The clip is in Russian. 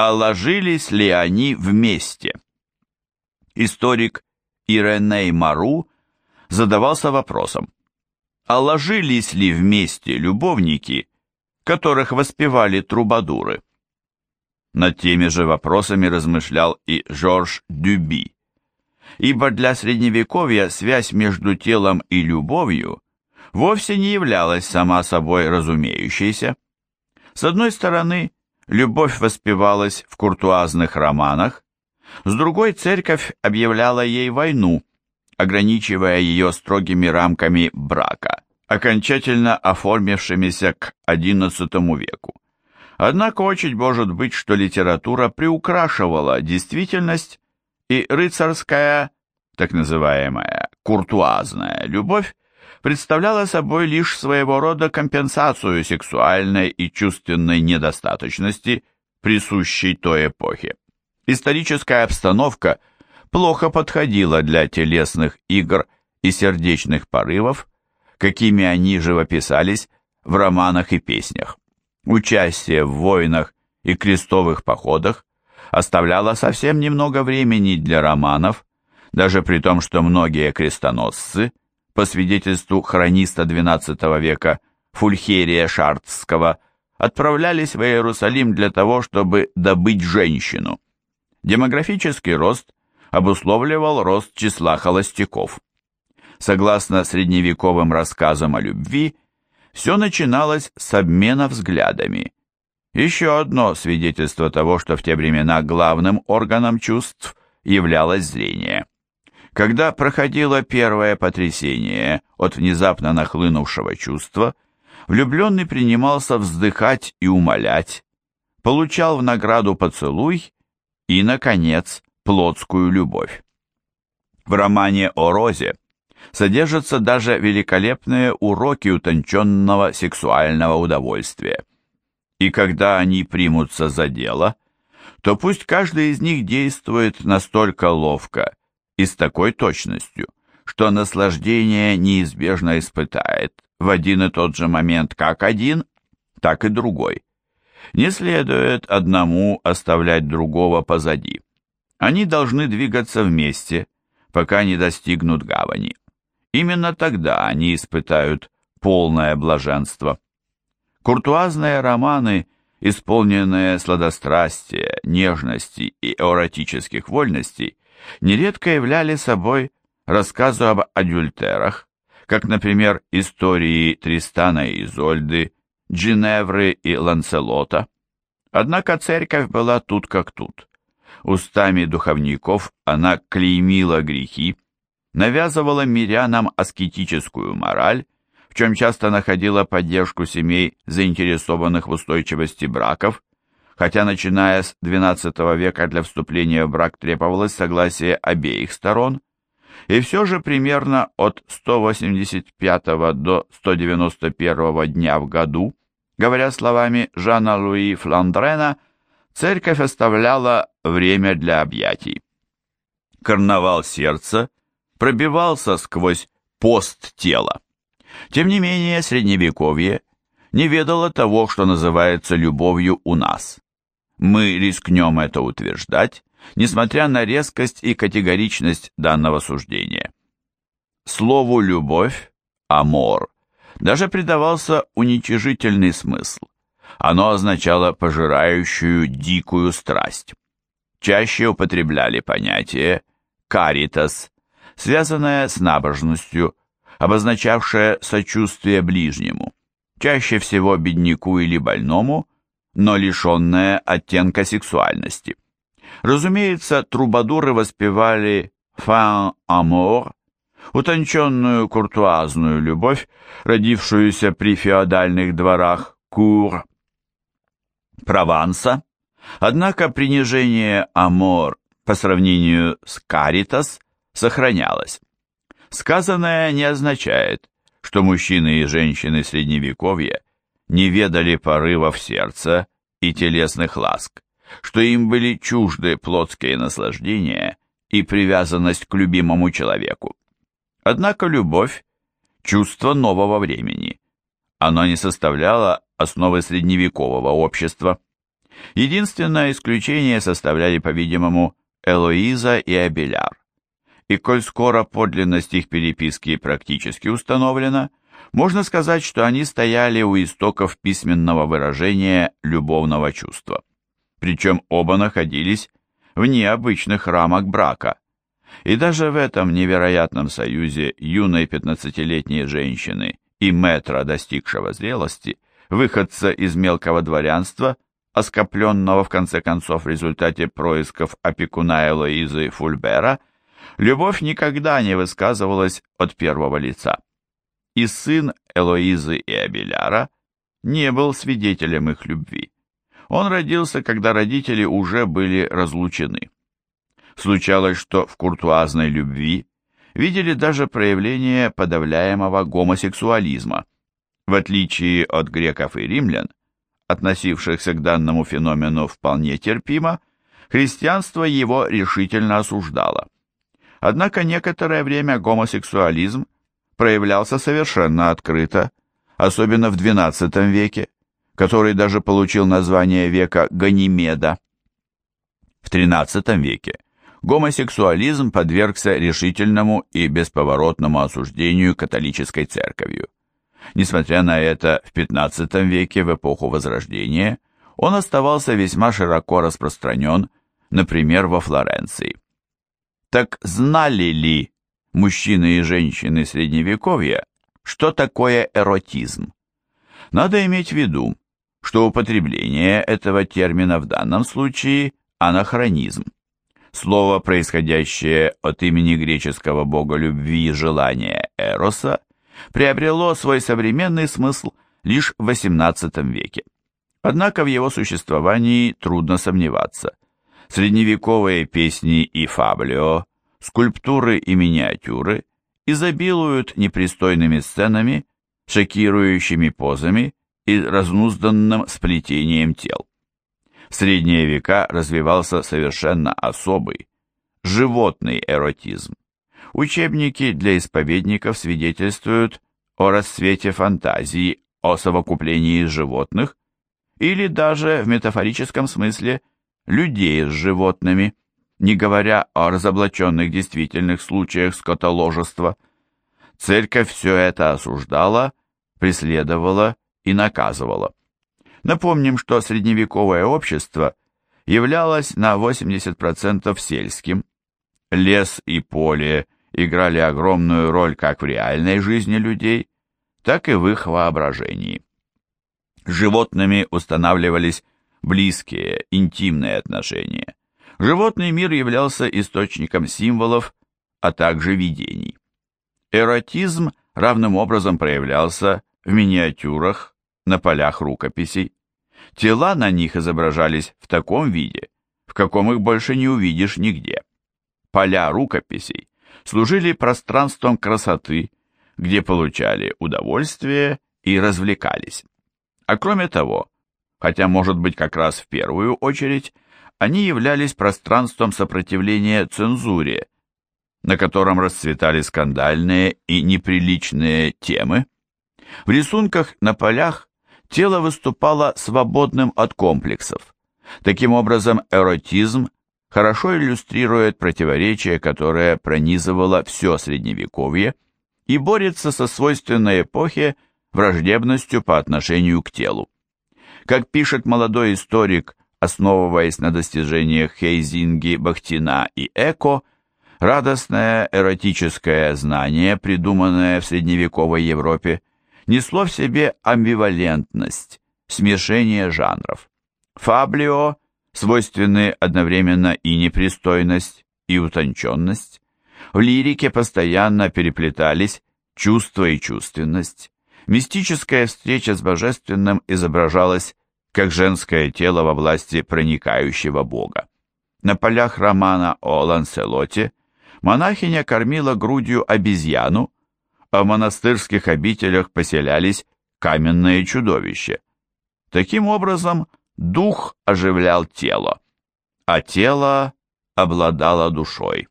а ложились ли они вместе? Историк Иреней Мару задавался вопросом, а ложились ли вместе любовники, которых воспевали трубадуры? Над теми же вопросами размышлял и Жорж Дюби. Ибо для Средневековья связь между телом и любовью вовсе не являлась сама собой разумеющейся. С одной стороны, любовь воспевалась в куртуазных романах, с другой церковь объявляла ей войну, ограничивая ее строгими рамками брака, окончательно оформившимися к XI веку. Однако очень может быть, что литература приукрашивала действительность, и рыцарская, так называемая куртуазная любовь представляла собой лишь своего рода компенсацию сексуальной и чувственной недостаточности, присущей той эпохе. Историческая обстановка плохо подходила для телесных игр и сердечных порывов, какими они живописались в романах и песнях. Участие в войнах и крестовых походах оставляло совсем немного времени для романов, даже при том, что многие крестоносцы – по свидетельству хрониста XII века Фульхерия Шартского, отправлялись в Иерусалим для того, чтобы добыть женщину. Демографический рост обусловливал рост числа холостяков. Согласно средневековым рассказам о любви, все начиналось с обмена взглядами. Еще одно свидетельство того, что в те времена главным органом чувств являлось зрение. Когда проходило первое потрясение от внезапно нахлынувшего чувства, влюбленный принимался вздыхать и умолять, получал в награду поцелуй и, наконец, плотскую любовь. В романе о Розе содержатся даже великолепные уроки утонченного сексуального удовольствия. И когда они примутся за дело, то пусть каждый из них действует настолько ловко и с такой точностью, что наслаждение неизбежно испытает в один и тот же момент как один, так и другой. Не следует одному оставлять другого позади. Они должны двигаться вместе, пока не достигнут гавани. Именно тогда они испытают полное блаженство. Куртуазные романы, исполненные сладострастия, нежности и эротических вольностей, нередко являли собой рассказы об адюльтерах, как, например, истории Тристана и Изольды, Джиневры и Ланселота. Однако церковь была тут как тут. Устами духовников она клеймила грехи, навязывала мирянам аскетическую мораль, в чем часто находила поддержку семей, заинтересованных в устойчивости браков, хотя начиная с XII века для вступления в брак требовалось согласие обеих сторон, и все же примерно от 185 до 191 дня в году, говоря словами Жана Луи Фландрена, церковь оставляла время для объятий. Карнавал сердца пробивался сквозь пост тела. Тем не менее, Средневековье не ведало того, что называется любовью у нас. Мы рискнем это утверждать, несмотря на резкость и категоричность данного суждения. Слову «любовь» «амор» даже придавался уничижительный смысл. Оно означало пожирающую дикую страсть. Чаще употребляли понятие «каритас», связанное с набожностью, обозначавшее сочувствие ближнему, чаще всего бедняку или больному, но лишенное оттенка сексуальности. Разумеется, трубадуры воспевали «фан амор», утонченную куртуазную любовь, родившуюся при феодальных дворах Кур, Прованса, однако принижение амор по сравнению с каритас сохранялось. Сказанное не означает, что мужчины и женщины Средневековья не ведали порывов сердца и телесных ласк, что им были чужды плотские наслаждения и привязанность к любимому человеку. Однако любовь – чувство нового времени. Оно не составляло основы средневекового общества. Единственное исключение составляли, по-видимому, Элоиза и Абеляр. И коль скоро подлинность их переписки практически установлена, можно сказать, что они стояли у истоков письменного выражения любовного чувства. Причем оба находились вне обычных рамок брака. И даже в этом невероятном союзе юной 15-летней женщины и метра, достигшего зрелости, выходца из мелкого дворянства, оскопленного в конце концов в результате происков опекуна Элоизы Фульбера, любовь никогда не высказывалась от первого лица. И сын Элоизы и Абеляра не был свидетелем их любви. Он родился, когда родители уже были разлучены. Случалось, что в куртуазной любви видели даже проявление подавляемого гомосексуализма. В отличие от греков и римлян, относившихся к данному феномену вполне терпимо, христианство его решительно осуждало. Однако некоторое время гомосексуализм проявлялся совершенно открыто, особенно в XII веке, который даже получил название века Ганимеда. В XIII веке гомосексуализм подвергся решительному и бесповоротному осуждению католической церковью. Несмотря на это, в XV веке, в эпоху Возрождения, он оставался весьма широко распространен, например, во Флоренции. Так знали ли мужчины и женщины Средневековья, что такое эротизм? Надо иметь в виду, что употребление этого термина в данном случае – анахронизм. Слово, происходящее от имени греческого бога любви и желания Эроса, приобрело свой современный смысл лишь в XVIII веке. Однако в его существовании трудно сомневаться. Средневековые песни и фаблио, скульптуры и миниатюры изобилуют непристойными сценами, шокирующими позами и разнузданным сплетением тел. В средние века развивался совершенно особый, животный эротизм. Учебники для исповедников свидетельствуют о расцвете фантазии о совокуплении животных или даже в метафорическом смысле людей с животными, не говоря о разоблаченных действительных случаях скотоложества. Церковь все это осуждала, преследовала и наказывала. Напомним, что средневековое общество являлось на 80% сельским. Лес и поле играли огромную роль как в реальной жизни людей, так и в их воображении. животными устанавливались близкие, интимные отношения. Животный мир являлся источником символов, а также видений. Эротизм равным образом проявлялся в миниатюрах, на полях рукописей. Тела на них изображались в таком виде, в каком их больше не увидишь нигде. Поля рукописей служили пространством красоты, где получали удовольствие и развлекались. А кроме того, хотя, может быть, как раз в первую очередь, они являлись пространством сопротивления цензуре, на котором расцветали скандальные и неприличные темы, в рисунках на полях тело выступало свободным от комплексов. Таким образом, эротизм хорошо иллюстрирует противоречие, которое пронизывало все Средневековье и борется со свойственной эпохе враждебностью по отношению к телу. Как пишет молодой историк, основываясь на достижениях Хейзинги, Бахтина и Эко, радостное эротическое знание, придуманное в средневековой Европе, несло в себе амбивалентность, смешение жанров. Фаблио, свойственные одновременно и непристойность, и утонченность. В лирике постоянно переплетались чувство и чувственность. Мистическая встреча с божественным изображалась как женское тело во власти проникающего бога. На полях романа о Ланселоте монахиня кормила грудью обезьяну, а в монастырских обителях поселялись каменные чудовища. Таким образом, дух оживлял тело, а тело обладало душой.